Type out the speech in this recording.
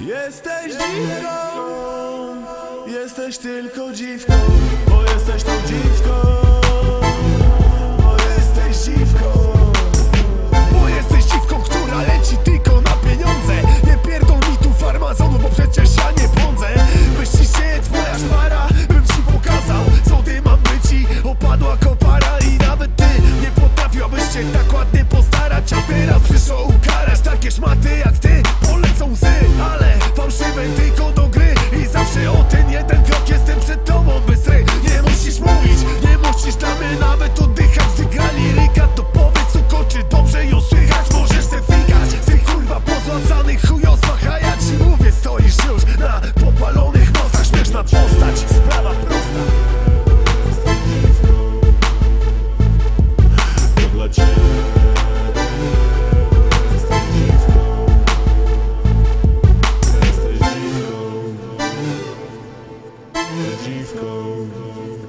Jesteś dziwką Jesteś tylko dziwką Bo jesteś tą dziwką would you go?